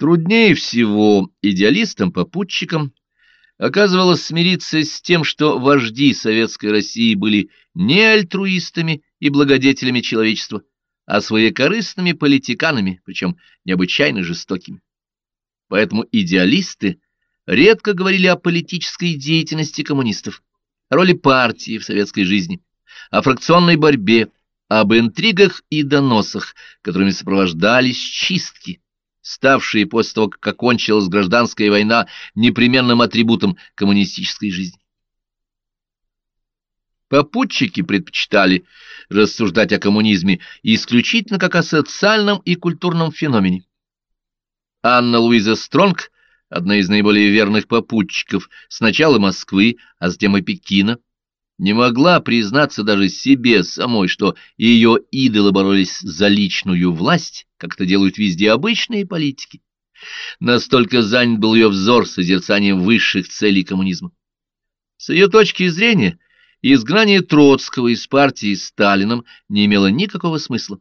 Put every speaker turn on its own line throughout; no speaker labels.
Труднее всего идеалистам-попутчикам оказывалось смириться с тем, что вожди советской России были не альтруистами и благодетелями человечества, а своекорыстными политиканами, причем необычайно жестокими. Поэтому идеалисты редко говорили о политической деятельности коммунистов, о роли партии в советской жизни, о фракционной борьбе, об интригах и доносах, которыми сопровождались чистки, ставшие после того, как окончилась гражданская война непременным атрибутом коммунистической жизни. Попутчики предпочитали рассуждать о коммунизме исключительно как о социальном и культурном феномене. Анна Луиза Стронг, одна из наиболее верных попутчиков сначала Москвы, а затем и Пекина, не могла признаться даже себе самой, что ее идолы боролись за личную власть, как это делают везде обычные политики. Настолько занят был ее взор созерцанием высших целей коммунизма. С ее точки зрения – Изгнание Троцкого из партии Сталином не имело никакого смысла.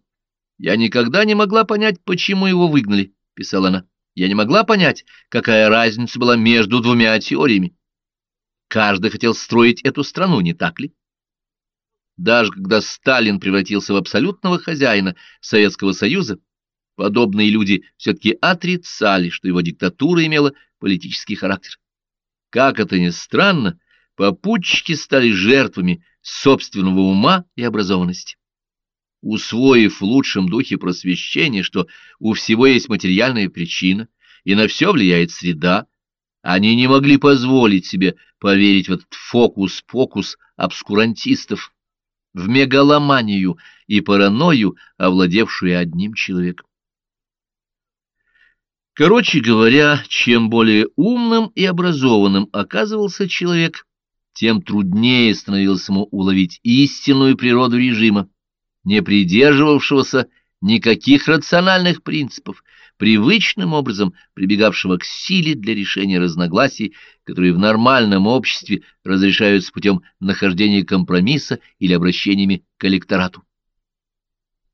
«Я никогда не могла понять, почему его выгнали», — писала она. «Я не могла понять, какая разница была между двумя теориями. Каждый хотел строить эту страну, не так ли?» Даже когда Сталин превратился в абсолютного хозяина Советского Союза, подобные люди все-таки отрицали, что его диктатура имела политический характер. Как это ни странно, попутчики стали жертвами собственного ума и образованности. Усвоив в лучшем духе просвещения, что у всего есть материальная причина, и на все влияет среда, они не могли позволить себе поверить в этот фокус-покус обскурантистов, в мегаломанию и паранойю, овладевшую одним человеком. Короче говоря, чем более умным и образованным оказывался человек, тем труднее становилось ему уловить истинную природу режима, не придерживавшегося никаких рациональных принципов, привычным образом прибегавшего к силе для решения разногласий, которые в нормальном обществе разрешаются путем нахождения компромисса или обращениями к электорату.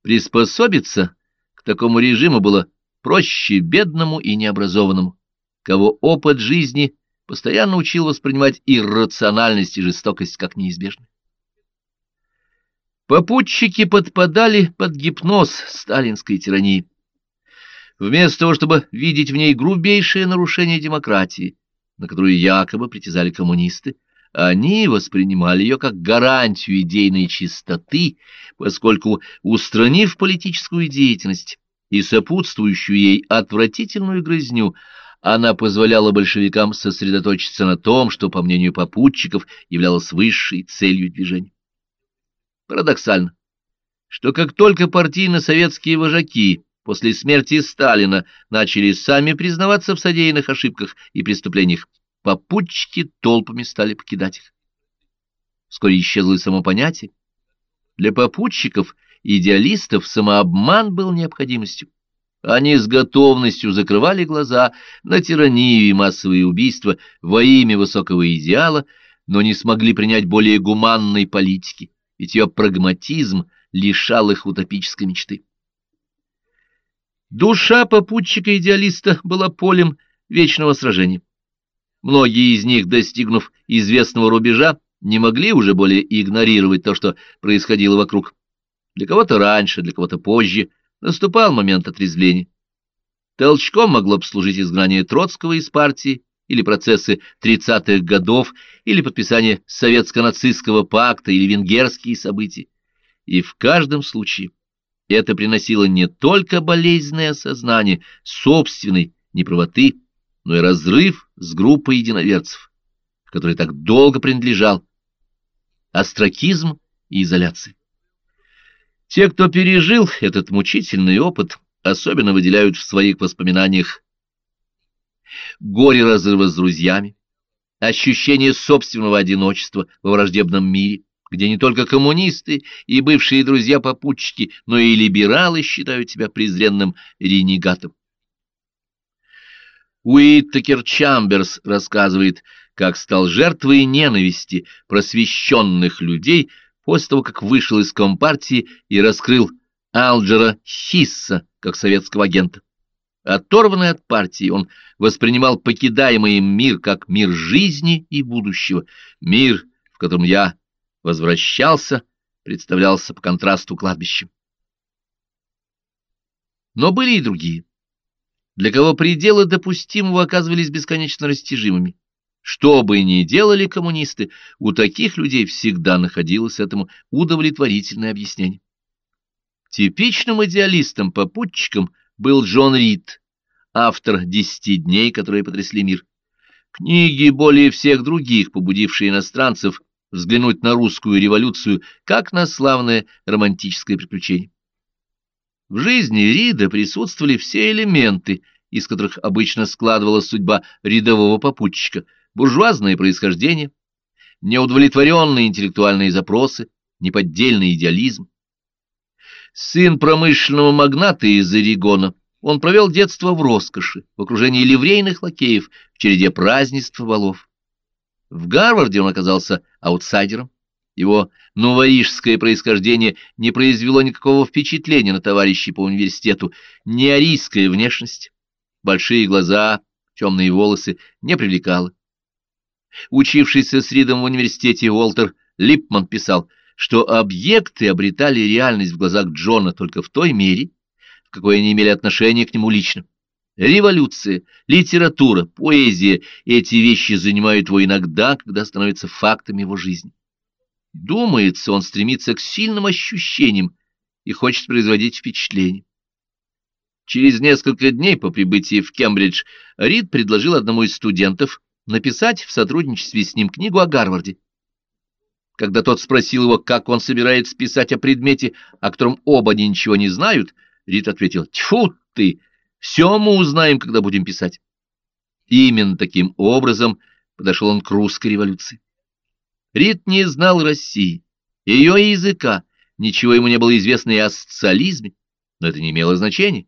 Приспособиться к такому режиму было проще бедному и необразованному, кого опыт жизни – постоянно учил воспринимать иррациональность и жестокость как неизбежны. Попутчики подпадали под гипноз сталинской тирании. Вместо того, чтобы видеть в ней грубейшее нарушение демократии, на которую якобы притязали коммунисты, они воспринимали ее как гарантию идейной чистоты, поскольку, устранив политическую деятельность и сопутствующую ей отвратительную грызню, она позволяла большевикам сосредоточиться на том, что, по мнению попутчиков, являлось высшей целью движения. Парадоксально, что как только партийно-советские вожаки после смерти Сталина начали сами признаваться в содеянных ошибках и преступлениях, попутчики толпами стали покидать их. Вскоре исчезло и само понятие. Для попутчиков, идеалистов, самообман был необходимостью. Они с готовностью закрывали глаза на тиранию и массовые убийства во имя высокого идеала, но не смогли принять более гуманной политики, ведь ее прагматизм лишал их утопической мечты. Душа попутчика-идеалиста была полем вечного сражения. Многие из них, достигнув известного рубежа, не могли уже более игнорировать то, что происходило вокруг. Для кого-то раньше, для кого-то позже – Наступал момент отрезвления. Толчком могло бы служить изгнание Троцкого из партии, или процессы 30-х годов, или подписание советско-нацистского пакта, или венгерские события. И в каждом случае это приносило не только болезненное осознание собственной неправоты, но и разрыв с группой единоверцев, которой так долго принадлежал, астракизм и изоляция. Те, кто пережил этот мучительный опыт, особенно выделяют в своих воспоминаниях горе разрыва с друзьями, ощущение собственного одиночества во враждебном мире, где не только коммунисты и бывшие друзья-попутчики, но и либералы считают себя презренным ренегатом. Уиттекер Чамберс рассказывает, как стал жертвой ненависти просвещенных людей – после того, как вышел из Компартии и раскрыл Алджера Хисса как советского агента. Оторванный от партии, он воспринимал покидаемый им мир как мир жизни и будущего, мир, в котором я возвращался, представлялся по контрасту кладбищем. Но были и другие, для кого пределы допустимого оказывались бесконечно растяжимыми. Что бы ни делали коммунисты, у таких людей всегда находилось этому удовлетворительное объяснение. Типичным идеалистом-попутчиком был Джон Рид, автор «Десяти дней», которые потрясли мир. Книги, более всех других, побудившие иностранцев взглянуть на русскую революцию как на славное романтическое приключение. В жизни Рида присутствовали все элементы, из которых обычно складывалась судьба рядового попутчика, буржуазное происхождение, неудовлетворенные интеллектуальные запросы, неподдельный идеализм. Сын промышленного магната из Орегона, он провел детство в роскоши, в окружении ливрейных лакеев, в череде празднеств и балов. В Гарварде он оказался аутсайдером. Его новорижское происхождение не произвело никакого впечатления на товарищей по университету, не арийская внешность, большие глаза, темные волосы не привлекало. Учившийся с Ридом в университете Уолтер Липман писал, что объекты обретали реальность в глазах Джона только в той мере, в какой они имели отношение к нему лично. Революция, литература, поэзия — эти вещи занимают его иногда, когда становятся фактами его жизни. Думается, он стремится к сильным ощущениям и хочет производить впечатление. Через несколько дней по прибытии в Кембридж Рид предложил одному из студентов написать в сотрудничестве с ним книгу о Гарварде. Когда тот спросил его, как он собирается писать о предмете, о котором оба ничего не знают, Рид ответил, «Тьфу ты! Все мы узнаем, когда будем писать». Именно таким образом подошел он к русской революции. Рид не знал России, ее языка, ничего ему не было известно и о социализме, но это не имело значения.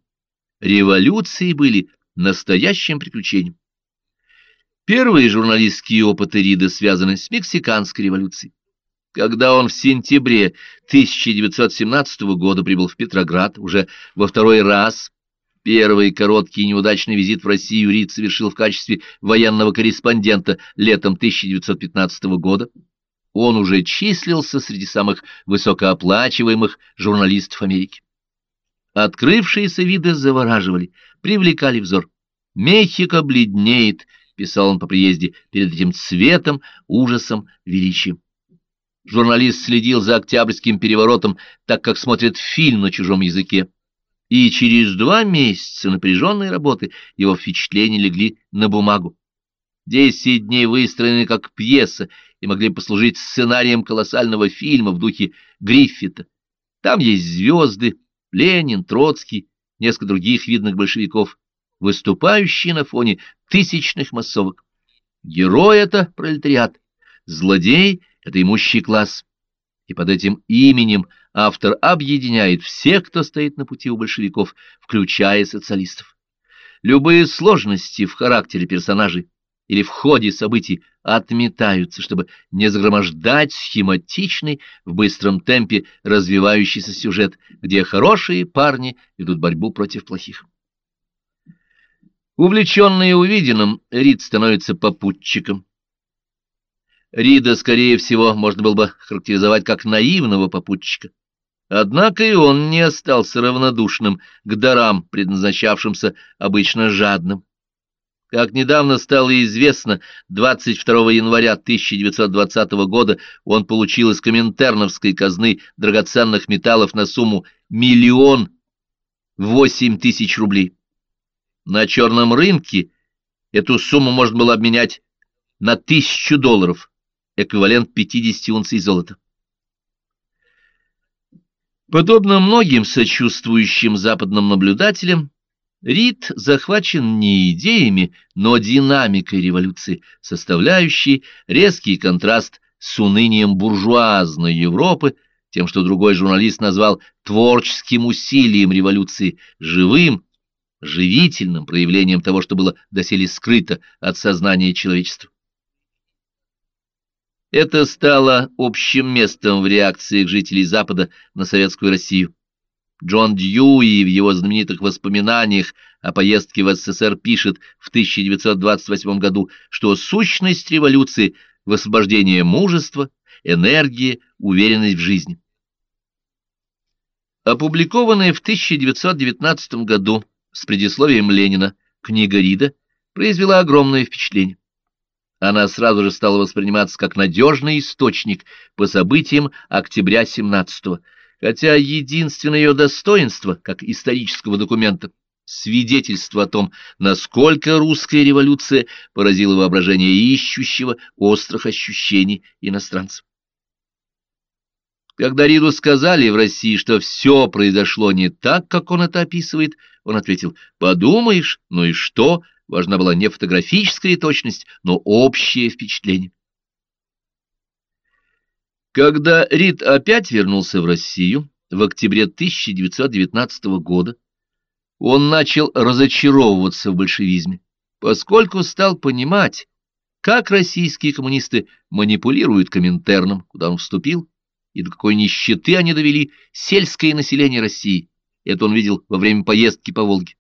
Революции были настоящим приключением. Первые журналистские опыты Рида связаны с мексиканской революцией. Когда он в сентябре 1917 года прибыл в Петроград уже во второй раз, первый короткий неудачный визит в Россию Рид совершил в качестве военного корреспондента летом 1915 года, он уже числился среди самых высокооплачиваемых журналистов Америки. Открывшиеся виды завораживали, привлекали взор. Мехико бледнеет, писал он по приезде, перед этим цветом, ужасом, величием. Журналист следил за Октябрьским переворотом, так как смотрит фильм на чужом языке. И через два месяца напряженной работы его впечатления легли на бумагу. Десять дней выстроены как пьеса и могли послужить сценарием колоссального фильма в духе Гриффита. Там есть звезды, Ленин, Троцкий, несколько других видных большевиков выступающие на фоне тысячных массовок. Герой — это пролетариат, злодей — это имущий класс. И под этим именем автор объединяет всех, кто стоит на пути у большевиков, включая социалистов. Любые сложности в характере персонажей или в ходе событий отметаются, чтобы не загромождать схематичный в быстром темпе развивающийся сюжет, где хорошие парни ведут борьбу против плохих. Увлеченный увиденным, Рид становится попутчиком. Рида, скорее всего, можно было бы характеризовать как наивного попутчика. Однако и он не остался равнодушным к дарам, предназначавшимся обычно жадным. Как недавно стало известно, 22 января 1920 года он получил из Коминтерновской казны драгоценных металлов на сумму миллион восемь тысяч рублей. На черном рынке эту сумму можно было обменять на тысячу долларов, эквивалент 50 унций золота. Подобно многим сочувствующим западным наблюдателям, Рид захвачен не идеями, но динамикой революции, составляющей резкий контраст с унынием буржуазной Европы, тем, что другой журналист назвал творческим усилием революции, живым, живительным проявлением того, что было доселе скрыто от сознания человечества. Это стало общим местом в реакциях жителей Запада на советскую Россию. Джон Дьюи в его знаменитых воспоминаниях о поездке в СССР пишет в 1928 году, что сущность революции – в освобождение мужества, энергии, уверенность в жизни. Опубликованная в 1919 году с предисловием Ленина книга Рида произвела огромное впечатление. Она сразу же стала восприниматься как надежный источник по событиям октября 17 хотя единственное ее достоинство, как исторического документа, свидетельство о том, насколько русская революция поразила воображение ищущего острых ощущений иностранцев. Когда Риду сказали в России, что все произошло не так, как он это описывает, он ответил, «Подумаешь, ну и что? Важна была не фотографическая точность, но общее впечатление». Когда Рид опять вернулся в Россию в октябре 1919 года, он начал разочаровываться в большевизме, поскольку стал понимать, как российские коммунисты манипулируют Коминтерном, куда он вступил, и до какой нищеты они довели сельское население России. Это он видел во время поездки по Волге.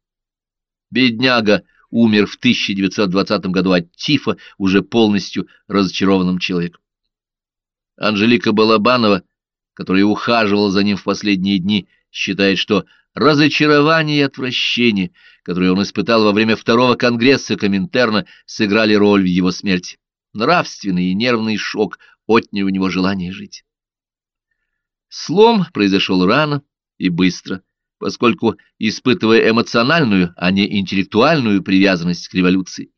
Бедняга умер в 1920 году от тифа, уже полностью разочарованным человеком. Анжелика Балабанова, которая ухаживала за ним в последние дни, считает, что разочарование и отвращение, которые он испытал во время второго конгресса Коминтерна, сыграли роль в его смерти. Нравственный и нервный шок отняли у него желание жить. Слом произошел рано и быстро, поскольку, испытывая эмоциональную, а не интеллектуальную привязанность к революции,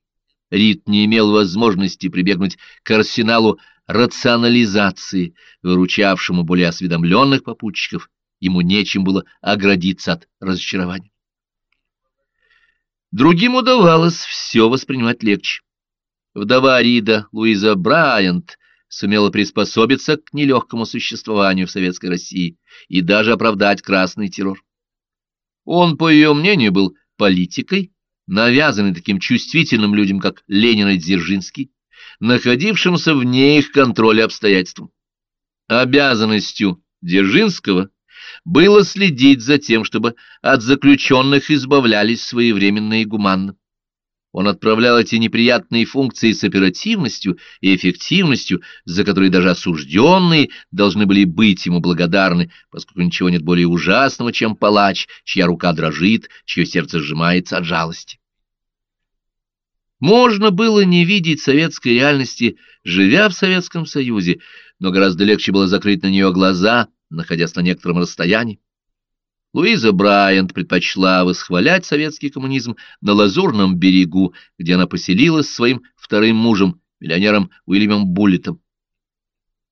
Рид не имел возможности прибегнуть к арсеналу рационализации, выручавшему более осведомленных попутчиков, ему нечем было оградиться от разочарования. Другим удавалось все воспринимать легче. Вдова Рида, Луиза Брайант, сумела приспособиться к нелегкому существованию в Советской России и даже оправдать красный террор. Он, по ее мнению, был политикой, навязанной таким чувствительным людям, как Ленин и Дзержинский, находившимся вне их контроля обстоятельством. Обязанностью Дзержинского было следить за тем, чтобы от заключенных избавлялись своевременно и гуманно. Он отправлял эти неприятные функции с оперативностью и эффективностью, за которые даже осужденные должны были быть ему благодарны, поскольку ничего нет более ужасного, чем палач, чья рука дрожит, чье сердце сжимается от жалости. Можно было не видеть советской реальности, живя в Советском Союзе, но гораздо легче было закрыть на нее глаза, находясь на некотором расстоянии. Луиза Брайант предпочла восхвалять советский коммунизм на Лазурном берегу, где она поселилась с своим вторым мужем, миллионером Уильямом Буллетом.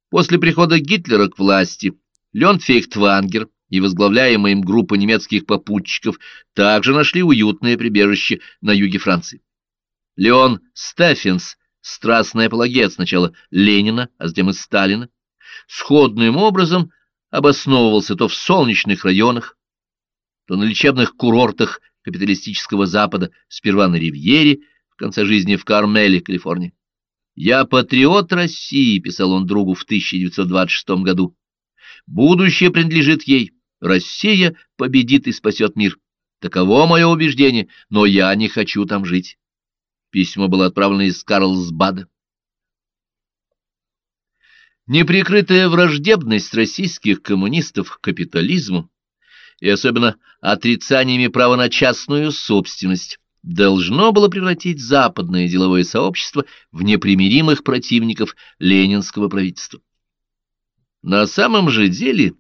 После прихода Гитлера к власти Леон Фейхтвангер и возглавляемая им группа немецких попутчиков также нашли уютное прибежище на юге Франции. Леон Стефенс, страстный апологет сначала Ленина, а затем и Сталина, сходным образом обосновывался то в солнечных районах, то на лечебных курортах капиталистического Запада, сперва на Ривьере, в конце жизни в Кармеле, Калифорния. «Я патриот России», — писал он другу в 1926 году. «Будущее принадлежит ей. Россия победит и спасет мир. Таково мое убеждение, но я не хочу там жить». Письмо было отправлено из Карлсбада. Неприкрытая враждебность российских коммунистов к капитализму и особенно отрицаниями права на частную собственность, должно было превратить западное деловое сообщество в непримиримых противников ленинского правительства. На самом же деле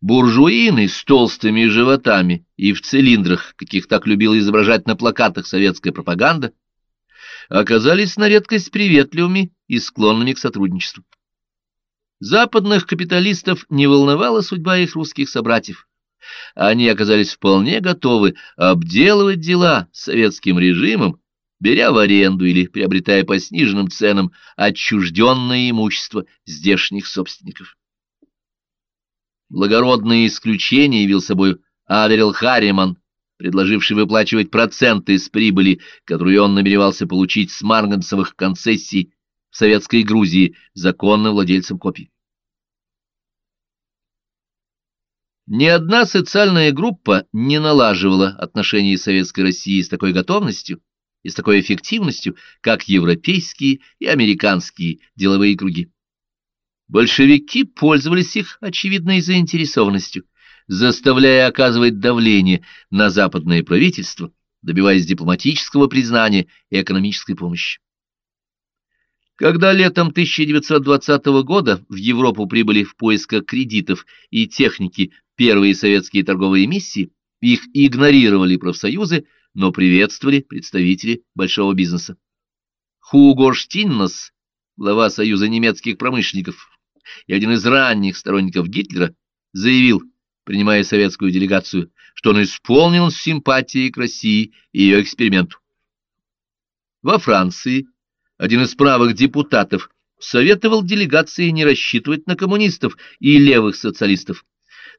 буржуины с толстыми животами и в цилиндрах, каких так любила изображать на плакатах советская пропаганда, оказались на редкость приветливыми и склонными к сотрудничеству. Западных капиталистов не волновала судьба их русских собратьев, они оказались вполне готовы обделывать дела советским режимом, беря в аренду или приобретая по сниженным ценам отчужденное имущество здешних собственников. Благородное исключение явил собой Аверил Харриман, предложивший выплачивать проценты с прибыли, которую он намеревался получить с марганцевых концессий в Советской Грузии законным владельцам копий. Ни одна социальная группа не налаживала отношения Советской России с такой готовностью и с такой эффективностью, как европейские и американские деловые круги. Большевики пользовались их очевидной заинтересованностью, заставляя оказывать давление на западное правительство, добиваясь дипломатического признания и экономической помощи. Когда летом 1920 года в Европу прибыли в поисках кредитов и техники первые советские торговые миссии, их игнорировали профсоюзы, но приветствовали представители большого бизнеса. Хуго Штиннос, глава Союза немецких промышленников и один из ранних сторонников Гитлера, заявил, принимая советскую делегацию, что он исполнил симпатии к России и ее эксперименту. Во Франции один из правых депутатов советовал делегации не рассчитывать на коммунистов и левых социалистов.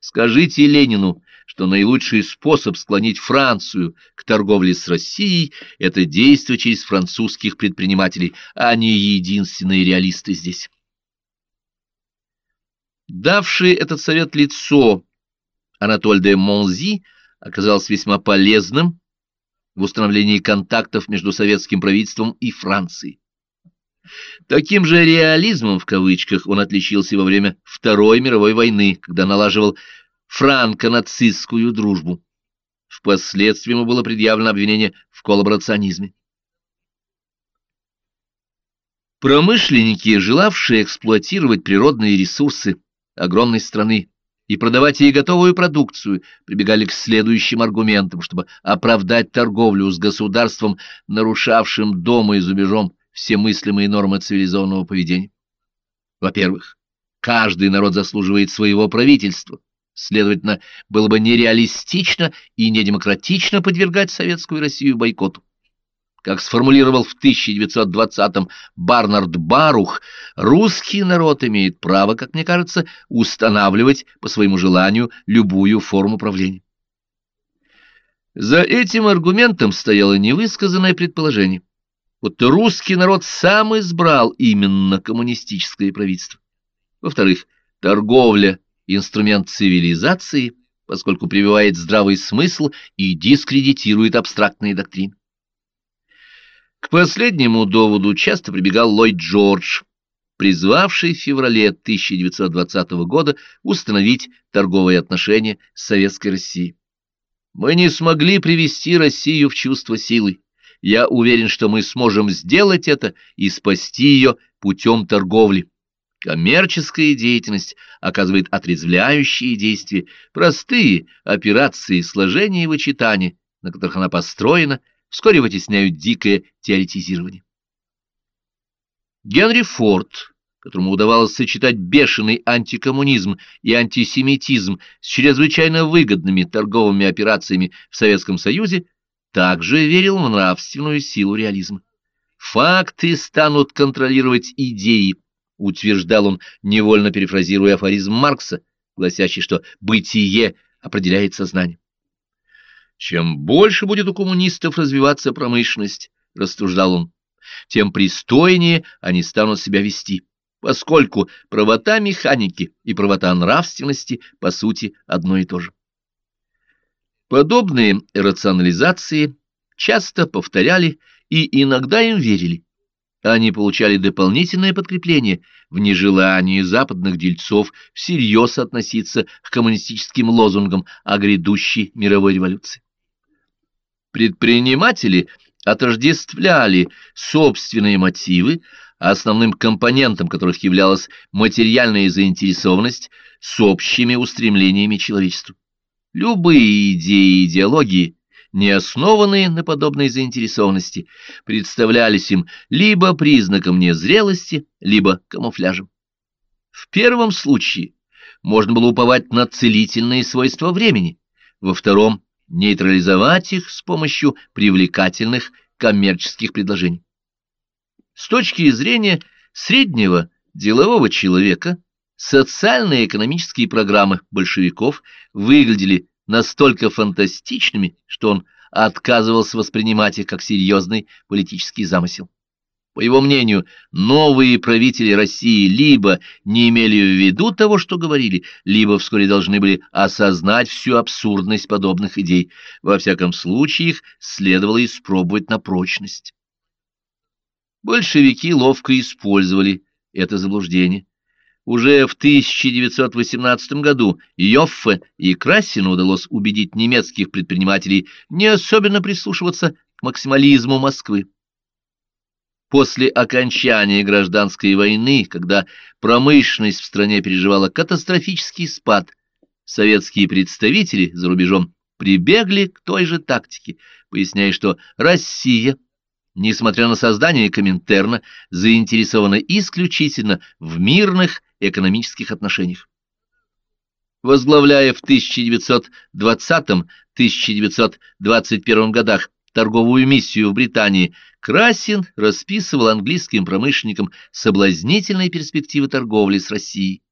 Скажите Ленину, что наилучший способ склонить Францию к торговле с Россией – это действие через французских предпринимателей, а не единственные реалисты здесь. Давший этот совет лицо Анатоль де Монзи оказался весьма полезным в установлении контактов между советским правительством и Францией. Таким же реализмом, в кавычках, он отличился во время Второй мировой войны, когда налаживал франко-нацистскую дружбу. Впоследствии ему было предъявлено обвинение в коллаборационизме. Промышленники, желавшие эксплуатировать природные ресурсы огромной страны и продавать ей готовую продукцию, прибегали к следующим аргументам, чтобы оправдать торговлю с государством, нарушавшим дома и за рубежом все мыслимые нормы цивилизованного поведения. Во-первых, каждый народ заслуживает своего правительства. Следовательно, было бы нереалистично и недемократично подвергать советскую Россию бойкоту. Как сформулировал в 1920-м Барнард Барух, русский народ имеет право, как мне кажется, устанавливать по своему желанию любую форму правления. За этим аргументом стояло невысказанное предположение – будто русский народ сам избрал именно коммунистическое правительство. Во-вторых, торговля – инструмент цивилизации, поскольку прививает здравый смысл и дискредитирует абстрактные доктрины. К последнему доводу часто прибегал Ллойд Джордж, призвавший в феврале 1920 года установить торговые отношения с Советской Россией. Мы не смогли привести Россию в чувство силы я уверен, что мы сможем сделать это и спасти ее путем торговли. Коммерческая деятельность оказывает отрезвляющие действия, простые операции сложения и вычитания, на которых она построена, вскоре вытесняют дикое теоретизирование. Генри Форд, которому удавалось сочетать бешеный антикоммунизм и антисемитизм с чрезвычайно выгодными торговыми операциями в Советском Союзе, также верил в нравственную силу реализма. «Факты станут контролировать идеи», — утверждал он, невольно перефразируя афоризм Маркса, гласящий, что «бытие определяет сознание». «Чем больше будет у коммунистов развиваться промышленность», — рассуждал он, — «тем пристойнее они станут себя вести, поскольку правота механики и правота нравственности, по сути, одно и то же». Подобные рационализации часто повторяли и иногда им верили. Они получали дополнительное подкрепление в нежелании западных дельцов всерьез относиться к коммунистическим лозунгам о грядущей мировой революции. Предприниматели отождествляли собственные мотивы, основным компонентом которых являлась материальная заинтересованность, с общими устремлениями человечества. Любые идеи и идеологии, не основанные на подобной заинтересованности, представлялись им либо признаком незрелости, либо камуфляжем. В первом случае можно было уповать на целительные свойства времени, во втором — нейтрализовать их с помощью привлекательных коммерческих предложений. С точки зрения среднего делового человека, Социальные и экономические программы большевиков выглядели настолько фантастичными, что он отказывался воспринимать их как серьезный политический замысел. По его мнению, новые правители России либо не имели в виду того, что говорили, либо вскоре должны были осознать всю абсурдность подобных идей. Во всяком случае, их следовало испробовать на прочность. Большевики ловко использовали это заблуждение. Уже в 1918 году Йоффе и Красину удалось убедить немецких предпринимателей не особенно прислушиваться к максимализму Москвы. После окончания гражданской войны, когда промышленность в стране переживала катастрофический спад, советские представители за рубежом прибегли к той же тактике, поясняя, что Россия, несмотря на создание Коминтерна, заинтересована исключительно в мирных экономических отношениях. Возглавляя в 1920-1921 годах торговую миссию в Британии, Красин расписывал английским промышленникам соблазнительные перспективы торговли с Россией,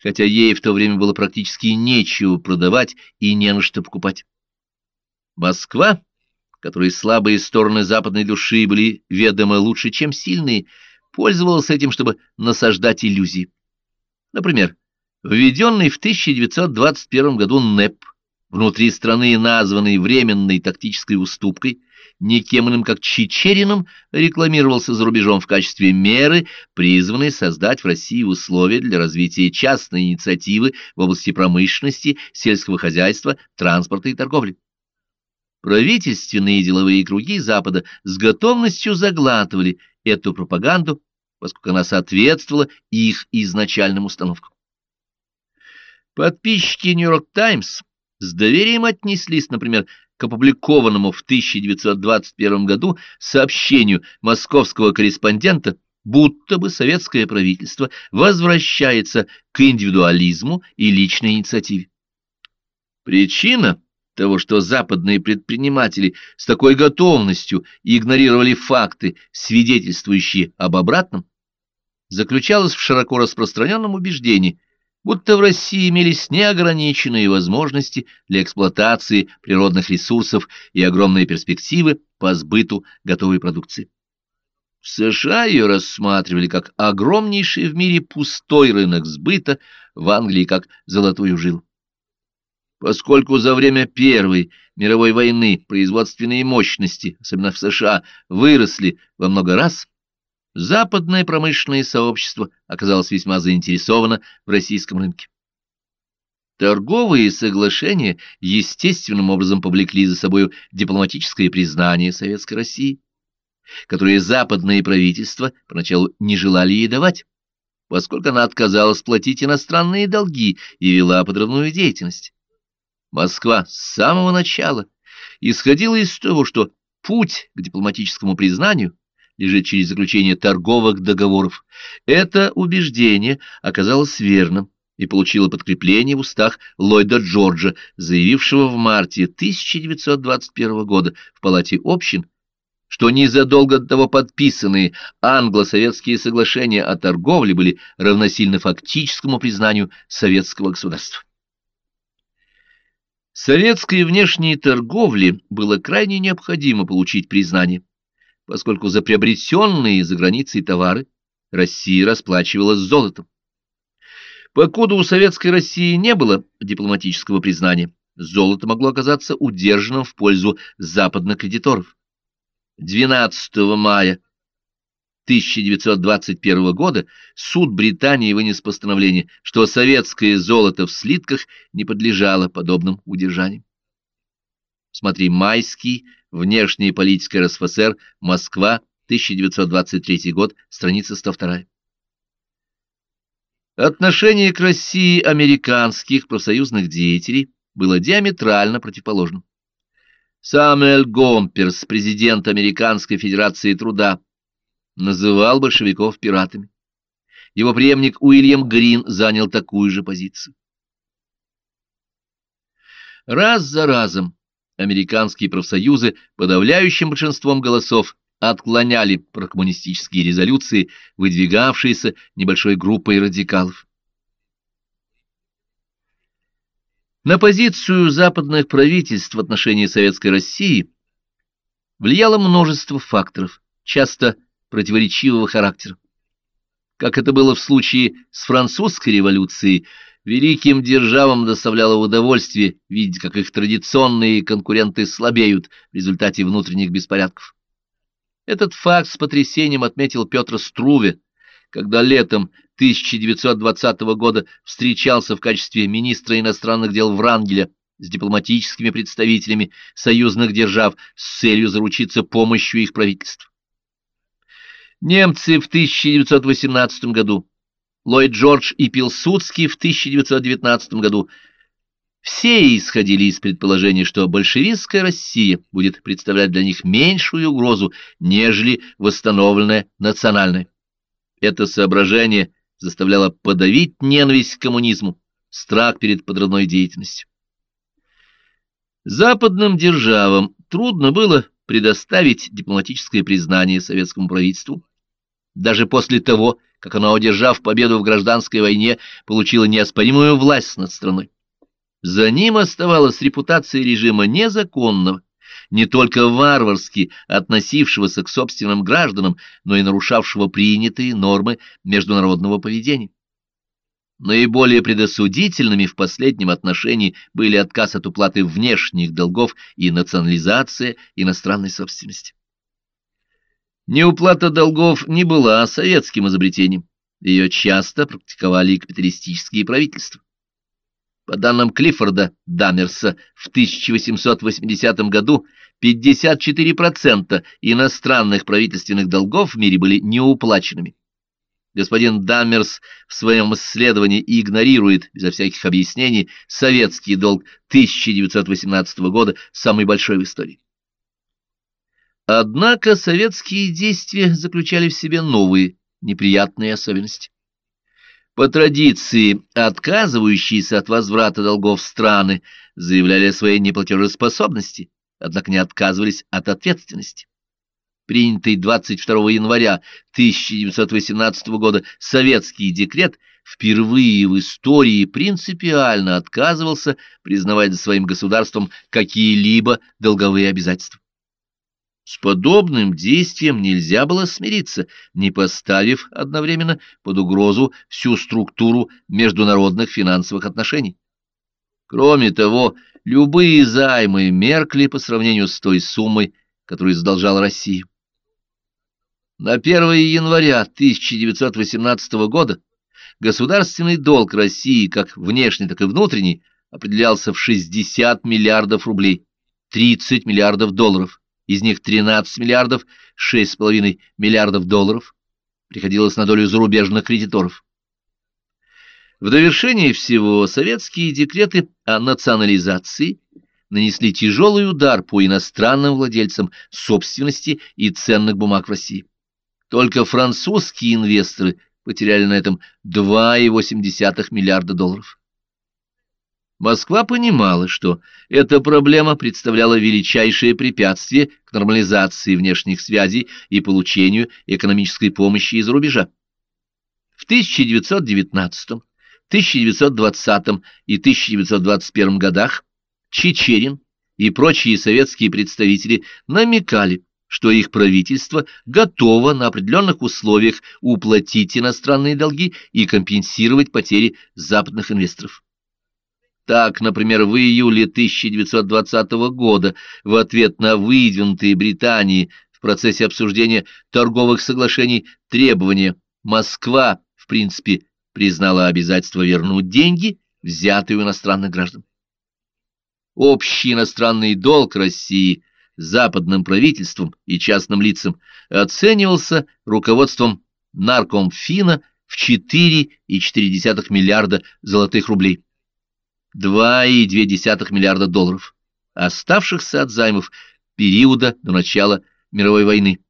хотя ей в то время было практически нечего продавать и не на что покупать. Москва, которой слабые стороны западной души были ведомы лучше, чем сильные, пользовалась этим, чтобы насаждать иллюзии. Например, введенный в 1921 году НЭП, внутри страны названный временной тактической уступкой, никем иным как Чичерином рекламировался за рубежом в качестве меры, призванной создать в России условия для развития частной инициативы в области промышленности, сельского хозяйства, транспорта и торговли. Правительственные деловые круги Запада с готовностью заглатывали эту пропаганду поскольку она соответствовала их изначальным установкам. Подписчики «Нью-Йорк Таймс» с доверием отнеслись, например, к опубликованному в 1921 году сообщению московского корреспондента, будто бы советское правительство возвращается к индивидуализму и личной инициативе. Причина того, что западные предприниматели с такой готовностью игнорировали факты, свидетельствующие об обратном, заключалась в широко распространенном убеждении, будто в России имелись неограниченные возможности для эксплуатации природных ресурсов и огромные перспективы по сбыту готовой продукции. В США ее рассматривали как огромнейший в мире пустой рынок сбыта, в Англии как золотую жилу. Поскольку за время Первой мировой войны производственные мощности, особенно в США, выросли во много раз, западное промышленное сообщество оказалось весьма заинтересовано в российском рынке. Торговые соглашения естественным образом повлекли за собой дипломатическое признание Советской России, которое западные правительства поначалу не желали ей давать, поскольку она отказалась платить иностранные долги и вела подрывную деятельность. Москва с самого начала исходила из того, что путь к дипломатическому признанию лежит через заключение торговых договоров. Это убеждение оказалось верным и получило подкрепление в устах Ллойда Джорджа, заявившего в марте 1921 года в Палате общин, что незадолго до того подписанные англо-советские соглашения о торговле были равносильны фактическому признанию советского государства. Советской внешней торговле было крайне необходимо получить признание поскольку за приобретенные за границей товары Россия расплачивалась золотом. Покуда у Советской России не было дипломатического признания, золото могло оказаться удержанным в пользу западных кредиторов. 12 мая 1921 года суд Британии вынес постановление, что советское золото в слитках не подлежало подобным удержаниям. Смотри, Майский, Внешняя политика РСФСР, Москва, 1923 год, страница 102. Отношение к России американских профсоюзных деятелей было диаметрально противоположным. Самуэль Гомперс, президент Американской Федерации Труда, называл большевиков пиратами. Его преемник Уильям Грин занял такую же позицию. Раз за разом американские профсоюзы подавляющим большинством голосов отклоняли прокоммунистические резолюции, выдвигавшиеся небольшой группой радикалов. На позицию западных правительств в отношении Советской России влияло множество факторов, часто противоречивого характера. Как это было в случае с французской революцией, великим державам доставляло удовольствие видеть, как их традиционные конкуренты слабеют в результате внутренних беспорядков. Этот факт с потрясением отметил Петр Струве, когда летом 1920 года встречался в качестве министра иностранных дел Врангеля с дипломатическими представителями союзных держав с целью заручиться помощью их правительств. Немцы в 1918 году, Ллойд Джордж и Пилсудский в 1919 году все исходили из предположения, что большевистская Россия будет представлять для них меньшую угрозу, нежели восстановленная национальная. Это соображение заставляло подавить ненависть к коммунизму, страх перед подрывной деятельностью. Западным державам трудно было предоставить дипломатическое признание советскому правительству, даже после того, как оно, одержав победу в гражданской войне, получило неоспоримую власть над страной. За ним оставалась репутация режима незаконного, не только варварски относившегося к собственным гражданам, но и нарушавшего принятые нормы международного поведения. Наиболее предосудительными в последнем отношении были отказ от уплаты внешних долгов и национализация иностранной собственности. Неуплата долгов не была советским изобретением, ее часто практиковали капиталистические правительства. По данным Клиффорда Даммерса, в 1880 году 54% иностранных правительственных долгов в мире были неуплаченными. Господин Даммерс в своем исследовании игнорирует, безо всяких объяснений, советский долг 1918 года, самый большой в истории. Однако советские действия заключали в себе новые, неприятные особенности. По традиции, отказывающиеся от возврата долгов страны заявляли о своей неплатежеспособности, однако не отказывались от ответственности принятый 22 января 1918 года советский декрет впервые в истории принципиально отказывался признавать за своим государством какие-либо долговые обязательства. С подобным действием нельзя было смириться, не поставив одновременно под угрозу всю структуру международных финансовых отношений. Кроме того, любые займы меркли по сравнению с той суммой, которую задолжала Россия. На 1 января 1918 года государственный долг России, как внешний, так и внутренний, определялся в 60 миллиардов рублей, 30 миллиардов долларов, из них 13 миллиардов, 6,5 миллиардов долларов приходилось на долю зарубежных кредиторов. В довершение всего советские декреты о национализации нанесли тяжелый удар по иностранным владельцам собственности и ценных бумаг в России. Только французские инвесторы потеряли на этом 2,8 миллиарда долларов. Москва понимала, что эта проблема представляла величайшее препятствие к нормализации внешних связей и получению экономической помощи из-за рубежа. В 1919, 1920 и 1921 годах Чечерин и прочие советские представители намекали, что их правительство готово на определенных условиях уплатить иностранные долги и компенсировать потери западных инвесторов. Так, например, в июле 1920 года в ответ на выдвинутые Британии в процессе обсуждения торговых соглашений требования Москва, в принципе, признала обязательство вернуть деньги, взятые у иностранных граждан. Общий иностранный долг России – западным правительством и частным лицам оценивался руководством наркомфина в 4,4 миллиарда золотых рублей, 2,2 миллиарда долларов, оставшихся от займов периода до начала мировой войны,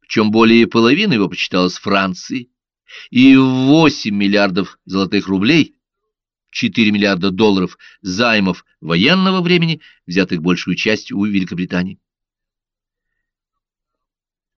причем более половины его почиталось Франции, и 8 миллиардов золотых рублей, 4 миллиарда долларов займов военного времени, взятых большую частью у Великобритании.